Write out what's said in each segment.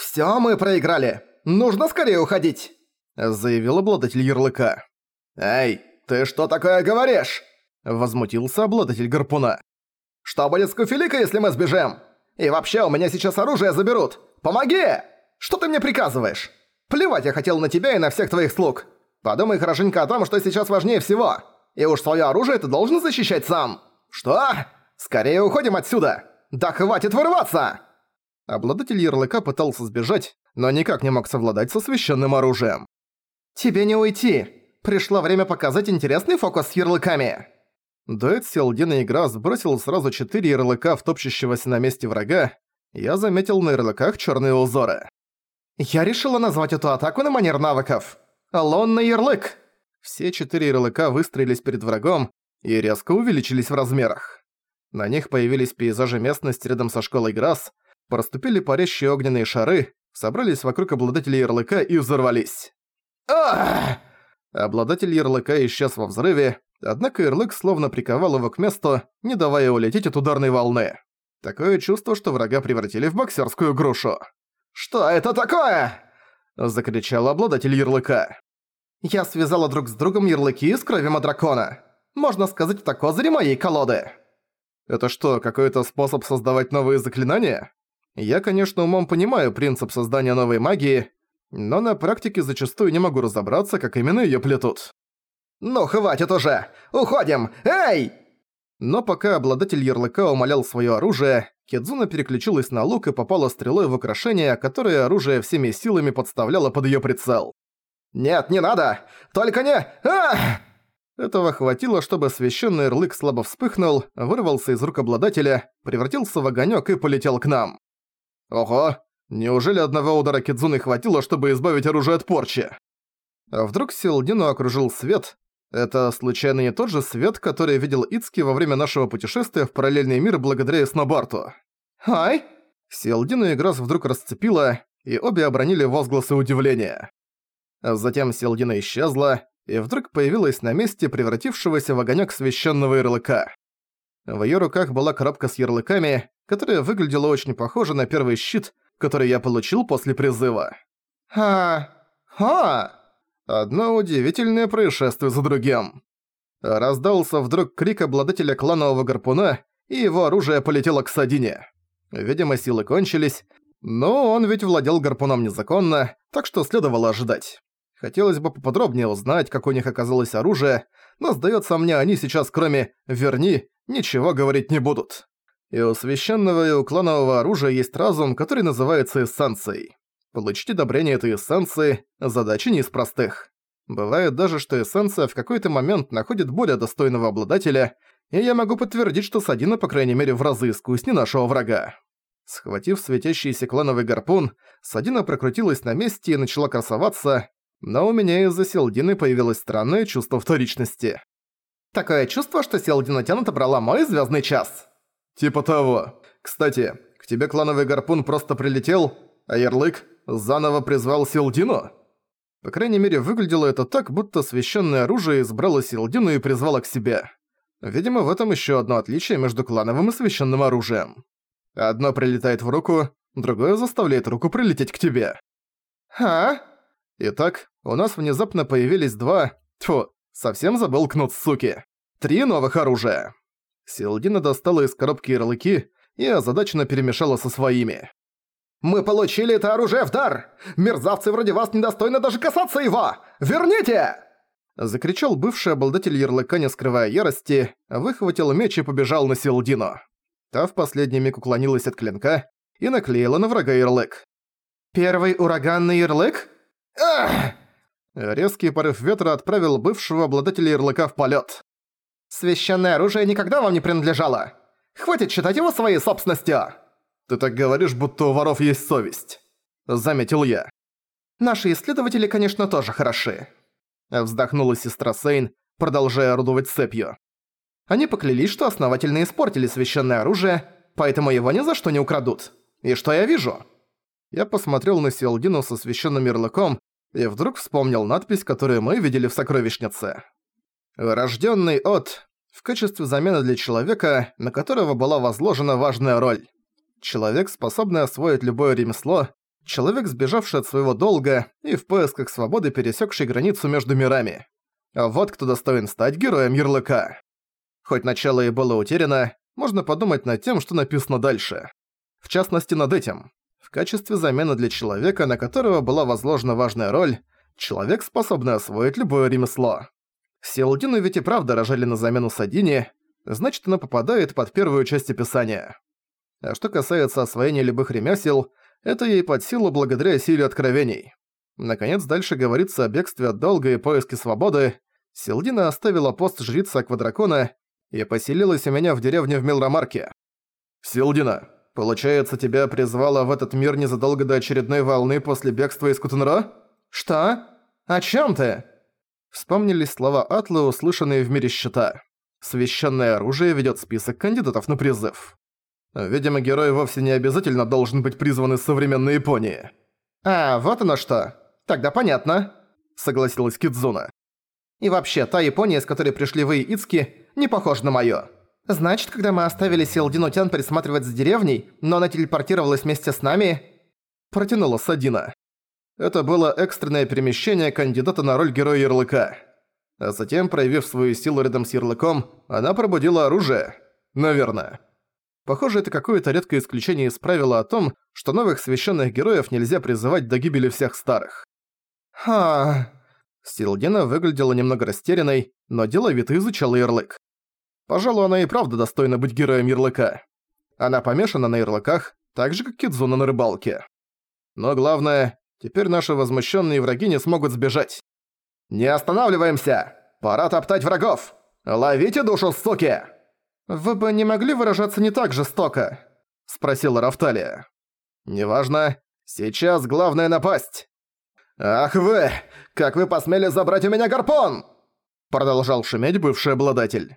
«Всё, мы проиграли! Нужно скорее уходить!» Заявил обладатель ярлыка. «Эй, ты что такое говоришь?» Возмутился обладатель гарпуна. «Что будет с Куфелика, если мы сбежим? И вообще, у меня сейчас оружие заберут! Помоги! Что ты мне приказываешь? Плевать я хотел на тебя и на всех твоих слуг! Подумай хорошенько о том, что сейчас важнее всего! И уж своё оружие ты должен защищать сам! Что? Скорее уходим отсюда! Да хватит вырываться!» Обладатель ярлыка пытался сбежать, но никак не мог совладать со священным оружием. «Тебе не уйти! Пришло время показать интересный фокус с ярлыками!» Дуэт Селдин и Игра сбросил сразу четыре ярлыка в топчущегося на месте врага. Я заметил на ярлыках черные узоры. «Я решила назвать эту атаку на манер навыков. Лонный ярлык!» Все четыре ярлыка выстроились перед врагом и резко увеличились в размерах. На них появились пейзажи местности рядом со школой Грасс, проступили парящие огненные шары, собрались вокруг обладателя ярлыка и взорвались. Ах! Обладатель ярлыка исчез во взрыве, однако ярлык словно приковал его к месту, не давая улететь от ударной волны. Такое чувство, что врага превратили в боксерскую грушу. «Что это такое?» – закричал обладатель ярлыка. «Я связала друг с другом ярлыки из крови Мадракона. Можно сказать, это козыри моей колоды». «Это что, какой-то способ создавать новые заклинания?» Я, конечно, умом понимаю принцип создания новой магии, но на практике зачастую не могу разобраться, как именно её плетут. «Ну хватит уже! Уходим! Эй!» Но пока обладатель ярлыка умолял своё оружие, Кедзуна переключилась на лук и попала стрелой в украшение, которое оружие всеми силами подставляло под её прицел. «Нет, не надо! Только не... Ах!» Этого хватило, чтобы священный ярлык слабо вспыхнул, вырвался из рук обладателя, превратился в огонёк и полетел к нам. Ого, неужели одного удара Кидзуны хватило, чтобы избавить оружие от порчи? А вдруг Силдину окружил свет? Это случайно не тот же свет, который видел Ицки во время нашего путешествия в параллельный мир благодаря Снобарту? Ай! Силдину и Грасс вдруг расцепила, и обе обронили возгласы удивления. Затем Силдина исчезла, и вдруг появилась на месте превратившегося в огонёк священного ярлыка. В её руках была коробка с ярлыками, которая выглядела очень похоже на первый щит, который я получил после призыва. Ха... Ха... Одно удивительное происшествие за другим. Раздался вдруг крик обладателя кланового гарпуна, и его оружие полетело к Садине. Видимо, силы кончились, но он ведь владел гарпуном незаконно, так что следовало ожидать. Хотелось бы поподробнее узнать, как у них оказалось оружие, но, сдается мне, они сейчас, кроме «верни», ничего говорить не будут. И у священного и у кланового оружия есть разум, который называется эссенцией. Получить одобрение этой эссенции – задача не из простых. Бывает даже, что эссенция в какой-то момент находит более достойного обладателя, и я могу подтвердить, что Садина, по крайней мере, в разы искуснее нашего врага. Схватив светящийся клановый гарпун, Садина прокрутилась на месте и начала красоваться, но у меня из-за Селдины появилось странное чувство вторичности. Такое чувство, что Селдина Тян отобрала мой звездный час. «Типа того. Кстати, к тебе клановый гарпун просто прилетел, а ярлык заново призвал Силдину?» По крайней мере, выглядело это так, будто священное оружие избрало Силдину и призвало к себе. Видимо, в этом еще одно отличие между клановым и священным оружием. Одно прилетает в руку, другое заставляет руку прилететь к тебе. «А?» Итак, у нас внезапно появились два... Тьфу, совсем забыл кнут, суки. Три новых оружия. Селдина достала из коробки ярлыки и озадаченно перемешала со своими. «Мы получили это оружие в дар! Мерзавцы вроде вас недостойны даже касаться его! Верните!» Закричал бывший обладатель ярлыка, не скрывая ярости, выхватил меч и побежал на Селдину. Та в последний миг уклонилась от клинка и наклеила на врага ярлык. «Первый ураганный ярлык?» Ах! Резкий порыв ветра отправил бывшего обладателя ярлыка в полет. Священное оружие никогда вам не принадлежало. Хватит считать его своей собственностью. Ты так говоришь, будто у воров есть совесть. Заметил я. Наши исследователи, конечно, тоже хороши. Вздохнула сестра Сейн, продолжая орудовать цепью. Они поклялись, что основательно испортили священное оружие, поэтому его ни за что не украдут. И что я вижу? Я посмотрел на Сиалдину со священным ярлыком и вдруг вспомнил надпись, которую мы видели в сокровищнице. Рожденный от в качестве замены для человека, на которого была возложена важная роль. Человек, способный освоить любое ремесло, Человек, сбежавший от своего долга и в поисках свободы пересекший границу между мирами. А вот кто достоин стать героем ярлыка. Хоть начало и было утеряно, можно подумать над тем, что написано дальше. В частности, над этим. В качестве замены для человека, на которого была возложена важная роль, человек, способный освоить любое ремесло. Силдину ведь и правда рожали на замену Садине, значит она попадает под первую часть описания. А что касается освоения любых ремесел, это ей под силу благодаря силе откровений. Наконец, дальше говорится о бегстве от долга и поиске свободы. Силдина оставила пост жрицы Аквадракона и поселилась у меня в деревне в Милрамарке. «Силдина, получается, тебя призвала в этот мир незадолго до очередной волны после бегства из Кутунро?» «Что? О чем ты?» Вспомнились слова Атлы, услышанные в мире щита. Священное оружие ведет список кандидатов на призыв. Видимо, герой вовсе не обязательно должен быть призван из современной Японии. «А, вот оно что. Тогда понятно», — согласилась Кидзуна. «И вообще, та Япония, с которой пришли вы и Ицки, не похожа на моё. Значит, когда мы оставили Силдину Тян присматривать за деревней, но она телепортировалась вместе с нами...» Протянула Садина. Это было экстренное перемещение кандидата на роль героя ярлыка. А затем, проявив свою силу рядом с ярлыком, она пробудила оружие. Наверное. Похоже, это какое-то редкое исключение из правила о том, что новых священных героев нельзя призывать до гибели всех старых. Ха. Силдина выглядела немного растерянной, но деловито изучала ярлык. Пожалуй, она и правда достойна быть героем ярлыка. Она помешана на ярлыках, так же, как Кидзуна на рыбалке. Но главное, Теперь наши возмущенные враги не смогут сбежать. «Не останавливаемся! Пора топтать врагов! Ловите душу, суки!» «Вы бы не могли выражаться не так жестоко?» – спросила Рафталия. «Неважно. Сейчас главное напасть!» «Ах вы! Как вы посмели забрать у меня гарпон!» Продолжал шуметь бывший обладатель.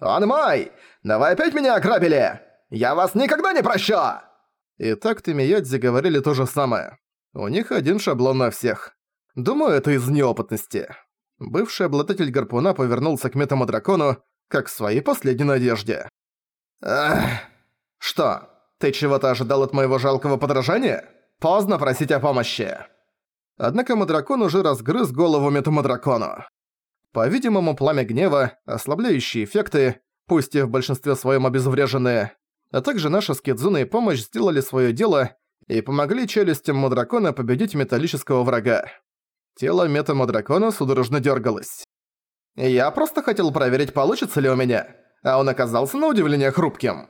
«Он мой! Давай опять меня ограбили! Я вас никогда не прощу!» И так Тимиядзи говорили то же самое. У них один шаблон на всех. Думаю, это из неопытности. Бывший обладатель гарпуна повернулся к метому дракону, как в своей последней надежде. Ах, что, ты чего-то ожидал от моего жалкого подражания? Поздно просить о помощи. Однако Мадракон уже разгрыз голову Метамадракону. По-видимому, пламя гнева, ослабляющие эффекты, пусть и в большинстве своем обезвреженные, а также наша с Кидзуной помощь сделали свое дело и помогли челюстям Мадракона победить металлического врага. Тело Метамадракона судорожно дергалось. «Я просто хотел проверить, получится ли у меня, а он оказался на удивление хрупким».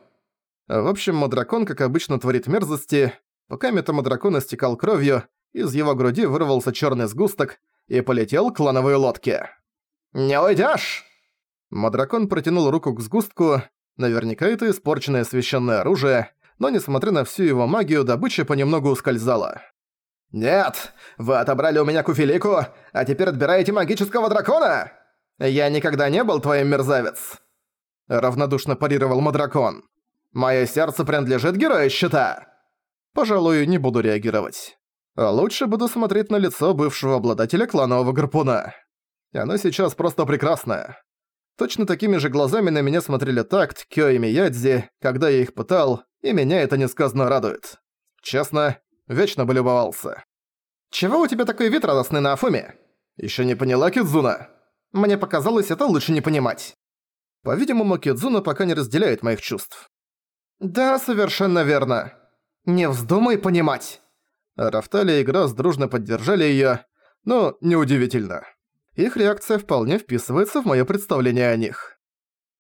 В общем, Мадракон, как обычно, творит мерзости. Пока Метамадракон истекал кровью, из его груди вырвался черный сгусток и полетел к клановой лодке. «Не уйдешь!» Мадракон протянул руку к сгустку, наверняка это испорченное священное оружие, но несмотря на всю его магию, добыча понемногу ускользала. «Нет! Вы отобрали у меня куфелику, а теперь отбираете магического дракона? Я никогда не был твоим мерзавец!» Равнодушно парировал Мадракон. «Моё сердце принадлежит герою щита!» Пожалуй, не буду реагировать. А лучше буду смотреть на лицо бывшего обладателя кланового гарпуна. Оно сейчас просто прекрасное. Точно такими же глазами на меня смотрели Такт, Кё и Миядзи, когда я их пытал, и меня это несказанно радует. Честно, вечно бы любовался. «Чего у тебя такой вид радостный на Афуме?» «Ещё не поняла, Кидзуна?» «Мне показалось, это лучше не понимать». По-видимому, Кидзуна пока не разделяет моих чувств. «Да, совершенно верно. Не вздумай понимать». Рафталия и Грасс дружно поддержали её, но неудивительно. Их реакция вполне вписывается в моё представление о них.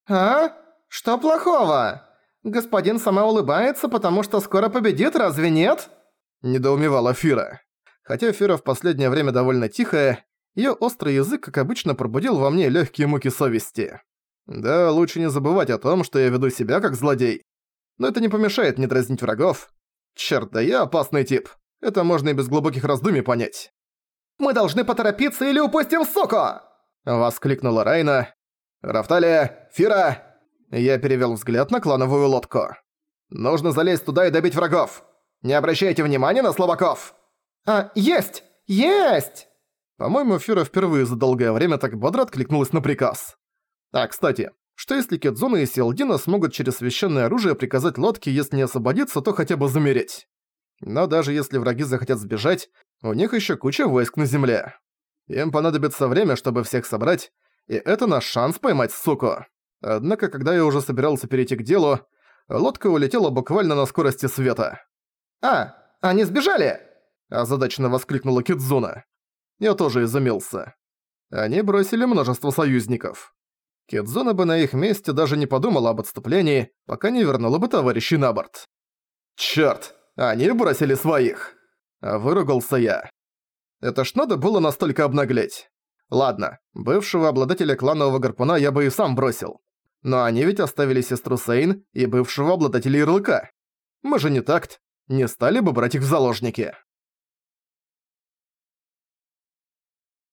«А? Что плохого? Господин сама улыбается, потому что скоро победит, разве нет?» Недоумевала Фира. Хотя Фира в последнее время довольно тихая, её острый язык, как обычно, пробудил во мне лёгкие муки совести. Да, лучше не забывать о том, что я веду себя как злодей. Но это не помешает мне дразнить врагов. Чёрт, да я опасный тип. Это можно и без глубоких раздумий понять. Мы должны поторопиться или упустим суку!» Воскликнула Райна. «Рафталия! Фира!» Я перевел взгляд на клановую лодку. «Нужно залезть туда и добить врагов! Не обращайте внимания на слабаков!» «А, есть! Есть!» По-моему, Фира впервые за долгое время так бодро откликнулась на приказ. А, кстати, что если Кедзуна и Селдина смогут через священное оружие приказать лодке, если не освободиться, то хотя бы замереть? Но даже если враги захотят сбежать, у них еще куча войск на земле. Им понадобится время, чтобы всех собрать, и это наш шанс поймать суку. Однако, когда я уже собирался перейти к делу, лодка улетела буквально на скорости света. «А, они сбежали!» – озадаченно воскликнула Кидзуна. Я тоже изумился. Они бросили множество союзников. Кидзуна бы на их месте даже не подумала об отступлении, пока не вернула бы товарищей на борт. «Чёрт, они бросили своих!» – выругался я. Это ж надо было настолько обнаглеть. Ладно, бывшего обладателя кланового гарпуна я бы и сам бросил. Но они ведь оставили сестру Сейн и бывшего обладателя ярлыка. Мы же не такт, не стали бы брать их в заложники.